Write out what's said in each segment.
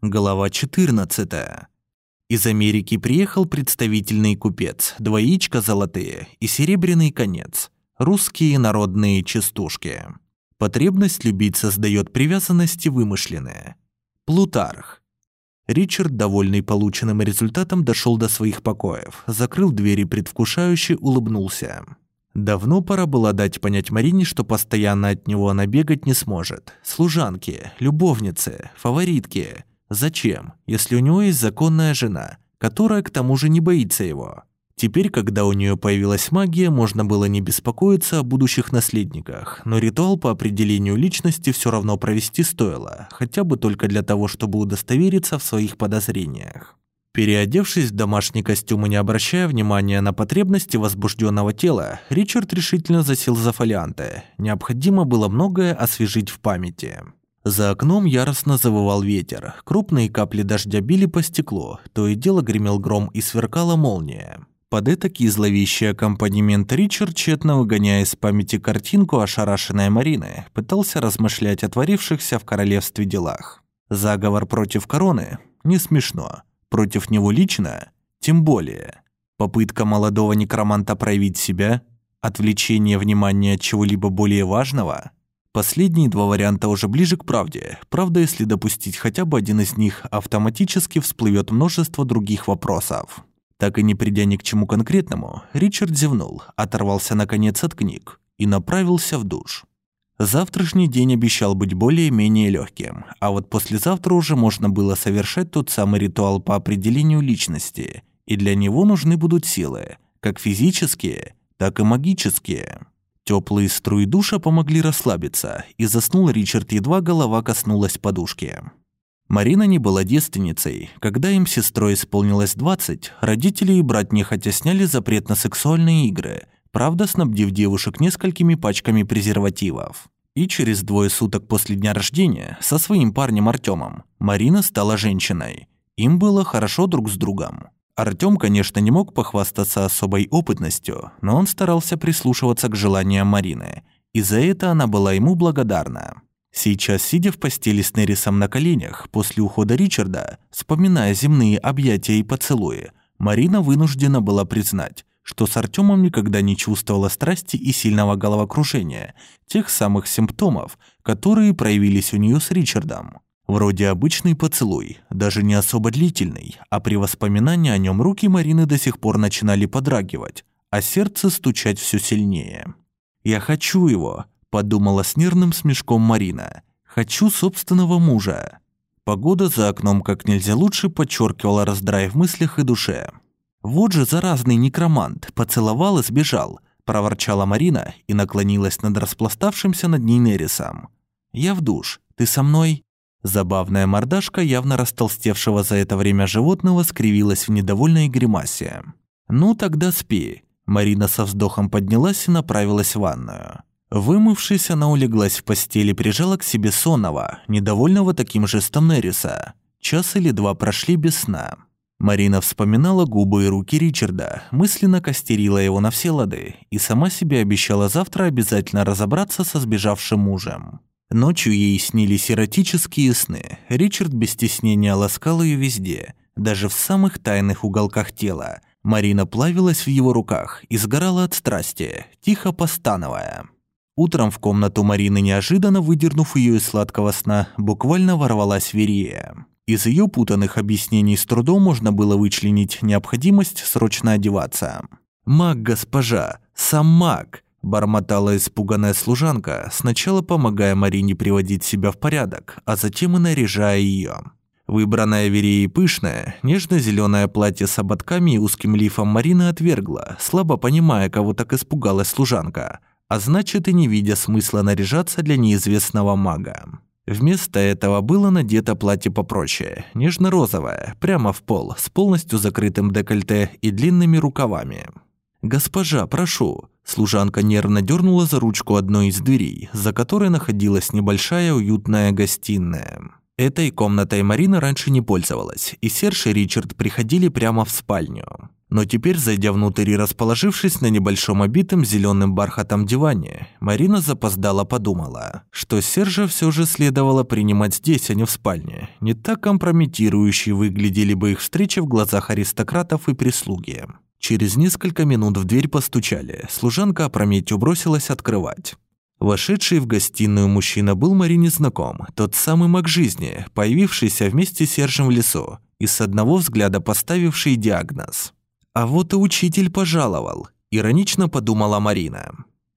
Глава 14. Из Америки приехал представительный купец, два яичка золотые и серебряный конец, русские народные частушки. Потребность любить создает привязанности вымышленные. Плутарх. Ричард, довольный полученным результатом, дошел до своих покоев, закрыл двери предвкушающе улыбнулся. Давно пора было дать понять Марине, что постоянно от него она бегать не сможет. Служанки, любовницы, фаворитки. Зачем, если у него есть законная жена, которая к тому же не боится его? Теперь, когда у нее появилась магия, можно было не беспокоиться о будущих наследниках, но ритуал по определению личности все равно провести стоило, хотя бы только для того, чтобы удостовериться в своих подозрениях. Переодевшись в домашний костюм и не обращая внимания на потребности возбужденного тела, Ричард решительно засел за фолианты. Необходимо было многое освежить в памяти. За окном яростно завывал ветер, крупные капли дождя били по стеклу, то и дело гремел гром и сверкала молния. Под этакий зловещий аккомпанемент Ричард, тщетно выгоняя из памяти картинку ошарашенной Марины, пытался размышлять о творившихся в королевстве делах. Заговор против короны? Не смешно. Против него лично? Тем более. Попытка молодого некроманта проявить себя? Отвлечение внимания от чего-либо более важного? Последние два варианта уже ближе к правде. Правда, если допустить хотя бы один из них, автоматически всплывет множество других вопросов. Так и не придя ни к чему конкретному, Ричард зевнул, оторвался наконец от книг и направился в душ. Завтрашний день обещал быть более-менее легким, а вот послезавтра уже можно было совершать тот самый ритуал по определению личности, и для него нужны будут силы, как физические, так и магические. Теплые струи душа помогли расслабиться, и заснул Ричард, едва голова коснулась подушки. Марина не была девственницей. Когда им сестрой исполнилось 20, родители и брат нехотя сняли запрет на сексуальные игры – правда снабдив девушек несколькими пачками презервативов. И через двое суток после дня рождения со своим парнем Артемом Марина стала женщиной. Им было хорошо друг с другом. Артем, конечно, не мог похвастаться особой опытностью, но он старался прислушиваться к желаниям Марины, и за это она была ему благодарна. Сейчас, сидя в постели с Нерисом на коленях, после ухода Ричарда, вспоминая земные объятия и поцелуи, Марина вынуждена была признать, что с Артемом никогда не чувствовала страсти и сильного головокружения, тех самых симптомов, которые проявились у нее с Ричардом. Вроде обычный поцелуй, даже не особо длительный, а при воспоминании о нем руки Марины до сих пор начинали подрагивать, а сердце стучать все сильнее. «Я хочу его», — подумала с нервным смешком Марина. «Хочу собственного мужа». Погода за окном как нельзя лучше подчеркивала раздрай в мыслях и душе. «Вот же заразный некромант, поцеловал и сбежал», – проворчала Марина и наклонилась над распластавшимся над ней Нерисом. «Я в душ. Ты со мной?» Забавная мордашка явно растолстевшего за это время животного скривилась в недовольной гримасе. «Ну тогда спи». Марина со вздохом поднялась и направилась в ванную. Вымывшись, она улеглась в постели и прижала к себе сонного, недовольного таким жестом Нериса. Час или два прошли без сна. Марина вспоминала губы и руки Ричарда, мысленно костерила его на все лады и сама себе обещала завтра обязательно разобраться со сбежавшим мужем. Ночью ей снились эротические сны. Ричард без стеснения ласкал ее везде, даже в самых тайных уголках тела. Марина плавилась в его руках и сгорала от страсти, тихо постановая. Утром в комнату Марины неожиданно выдернув ее из сладкого сна, буквально ворвалась Верия. Из ее путанных объяснений с трудом можно было вычленить необходимость срочно одеваться. «Маг, госпожа! Сам маг!» – бормотала испуганная служанка, сначала помогая Марине приводить себя в порядок, а затем и наряжая ее. Выбранное Вереей пышное, нежно-зеленое платье с ободками и узким лифом Марина отвергла, слабо понимая, кого так испугалась служанка, а значит и не видя смысла наряжаться для неизвестного мага. Вместо этого было надето платье попроще, нежно-розовое, прямо в пол, с полностью закрытым декольте и длинными рукавами. «Госпожа, прошу!» Служанка нервно дернула за ручку одной из дверей, за которой находилась небольшая уютная гостиная. Этой комнатой Марина раньше не пользовалась, и Серж и Ричард приходили прямо в спальню. Но теперь, зайдя внутрь и расположившись на небольшом обитом зеленым бархатом диване, Марина запоздала подумала, что Сержа все же следовало принимать здесь, а не в спальне. Не так компрометирующие выглядели бы их встречи в глазах аристократов и прислуги. Через несколько минут в дверь постучали. Служанка опрометью бросилась открывать. Вошедший в гостиную мужчина был Марине знаком, тот самый маг жизни, появившийся вместе с Сержем в лесу и с одного взгляда поставивший диагноз. А вот и учитель пожаловал, иронично подумала Марина.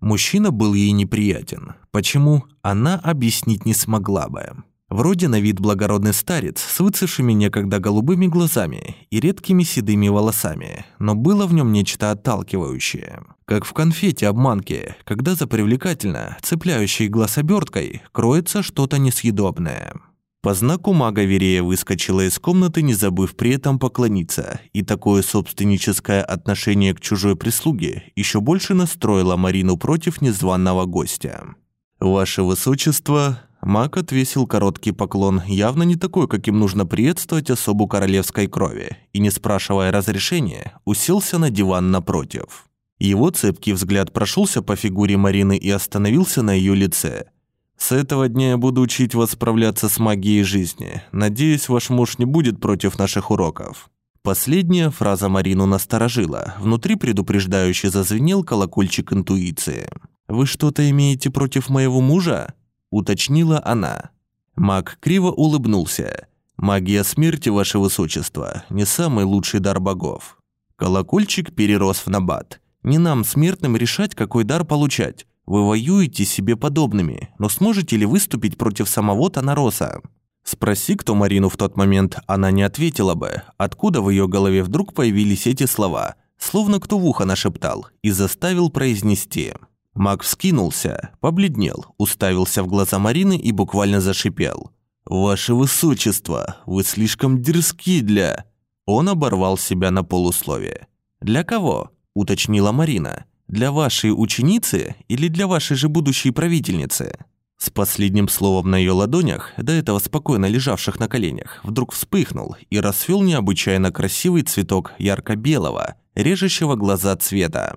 Мужчина был ей неприятен. Почему? Она объяснить не смогла бы. Вроде на вид благородный старец с выцевшими некогда голубыми глазами и редкими седыми волосами, но было в нем нечто отталкивающее. Как в конфете обманки, когда за привлекательно, цепляющей глаз оберткой, кроется что-то несъедобное. По знаку мага Верея выскочила из комнаты, не забыв при этом поклониться, и такое собственническое отношение к чужой прислуге еще больше настроило Марину против незваного гостя. «Ваше Высочество», Маг отвесил короткий поклон, явно не такой, каким нужно приветствовать особу королевской крови, и, не спрашивая разрешения, уселся на диван напротив. Его цепкий взгляд прошелся по фигуре Марины и остановился на ее лице – с этого дня я буду учить вас справляться с магией жизни. Надеюсь, ваш муж не будет против наших уроков». Последняя фраза Марину насторожила. Внутри предупреждающе зазвенел колокольчик интуиции. «Вы что-то имеете против моего мужа?» – уточнила она. Маг криво улыбнулся. «Магия смерти, ваше высочество, не самый лучший дар богов». Колокольчик перерос в набат. «Не нам, смертным, решать, какой дар получать. Вы воюете себе подобными, но сможете ли выступить против самого Танароса? Спроси, кто Марину в тот момент, она не ответила бы, откуда в ее голове вдруг появились эти слова, словно кто в ухо нашептал, и заставил произнести. Маг вскинулся, побледнел, уставился в глаза Марины и буквально зашипел. «Ваше Высочество, вы слишком дерзки для...» Он оборвал себя на полусловие. «Для кого?» – уточнила Марина. Для вашей ученицы или для вашей же будущей правительницы?» С последним словом на ее ладонях, до этого спокойно лежавших на коленях, вдруг вспыхнул и расцвел необычайно красивый цветок ярко-белого, режущего глаза цвета.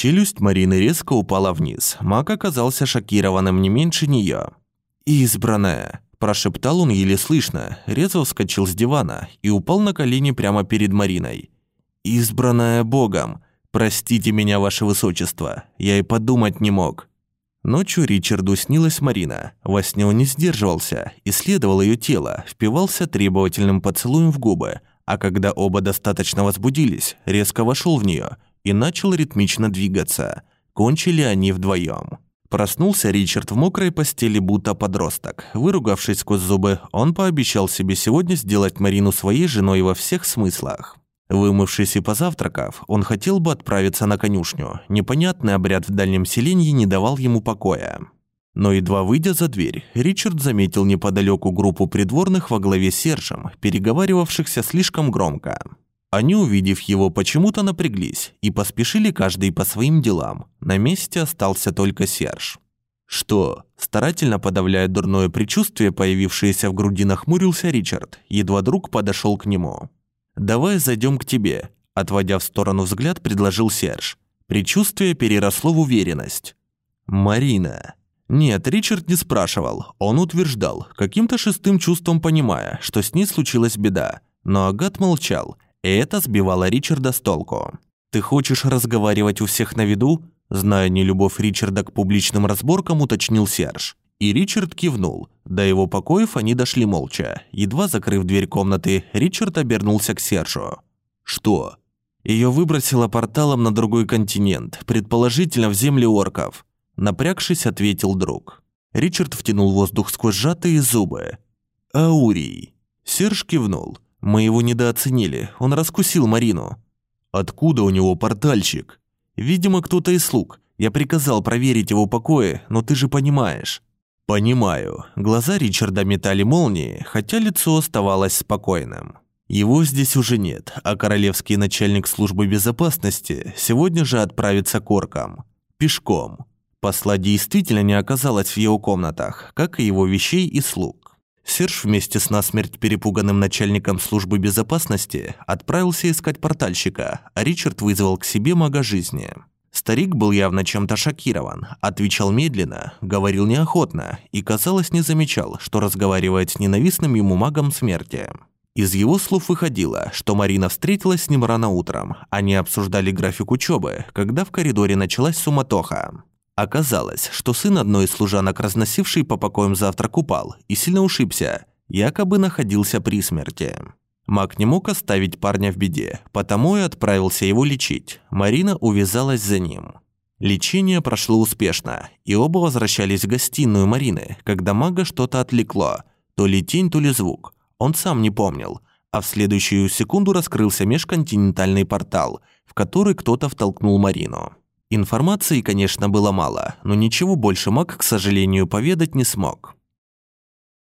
Челюсть Марины резко упала вниз. Маг оказался шокированным не меньше нее. «Избранная!» – прошептал он еле слышно, резво вскочил с дивана и упал на колени прямо перед Мариной. «Избранная Богом! «Простите меня, ваше высочество, я и подумать не мог». Ночью Ричарду снилась Марина. Во сне он не сдерживался, исследовал ее тело, впивался требовательным поцелуем в губы, а когда оба достаточно возбудились, резко вошел в нее и начал ритмично двигаться. Кончили они вдвоем. Проснулся Ричард в мокрой постели, будто подросток. Выругавшись сквозь зубы, он пообещал себе сегодня сделать Марину своей женой во всех смыслах. Вымывшись и позавтракав, он хотел бы отправиться на конюшню. Непонятный обряд в дальнем селении не давал ему покоя. Но едва выйдя за дверь, Ричард заметил неподалеку группу придворных во главе с Сержем, переговаривавшихся слишком громко. Они, увидев его, почему-то напряглись и поспешили каждый по своим делам. На месте остался только Серж. «Что?» – старательно подавляя дурное предчувствие, появившееся в груди, нахмурился Ричард. Едва друг подошел к нему. «Давай зайдем к тебе», – отводя в сторону взгляд, предложил Серж. Предчувствие переросло в уверенность. «Марина». Нет, Ричард не спрашивал, он утверждал, каким-то шестым чувством понимая, что с ней случилась беда. Но Агат молчал, и это сбивало Ричарда с толку. «Ты хочешь разговаривать у всех на виду?» Зная нелюбовь Ричарда к публичным разборкам, уточнил Серж. И Ричард кивнул. До его покоев они дошли молча. Едва закрыв дверь комнаты, Ричард обернулся к Сержу. «Что?» Ее выбросило порталом на другой континент, предположительно в земли орков. Напрягшись, ответил друг. Ричард втянул воздух сквозь сжатые зубы. «Аурий». Серж кивнул. «Мы его недооценили. Он раскусил Марину». «Откуда у него портальщик?» «Видимо, кто-то из слуг. Я приказал проверить его покои, но ты же понимаешь». Понимаю. Глаза Ричарда метали молнии, хотя лицо оставалось спокойным. Его здесь уже нет, а королевский начальник службы безопасности сегодня же отправится к оркам. Пешком. Посла действительно не оказалось в его комнатах, как и его вещей и слуг. Серж вместе с насмерть перепуганным начальником службы безопасности отправился искать портальщика, а Ричард вызвал к себе мага жизни. Старик был явно чем-то шокирован, отвечал медленно, говорил неохотно и, казалось, не замечал, что разговаривает с ненавистным ему магом смерти. Из его слов выходило, что Марина встретилась с ним рано утром. Они обсуждали график учебы, когда в коридоре началась суматоха. Оказалось, что сын одной из служанок, разносивший по покоям завтрак, упал и сильно ушибся, якобы находился при смерти. Маг не мог оставить парня в беде, потому и отправился его лечить. Марина увязалась за ним. Лечение прошло успешно, и оба возвращались в гостиную Марины, когда мага что-то отвлекло, то ли тень, то ли звук. Он сам не помнил, а в следующую секунду раскрылся межконтинентальный портал, в который кто-то втолкнул Марину. Информации, конечно, было мало, но ничего больше маг, к сожалению, поведать не смог.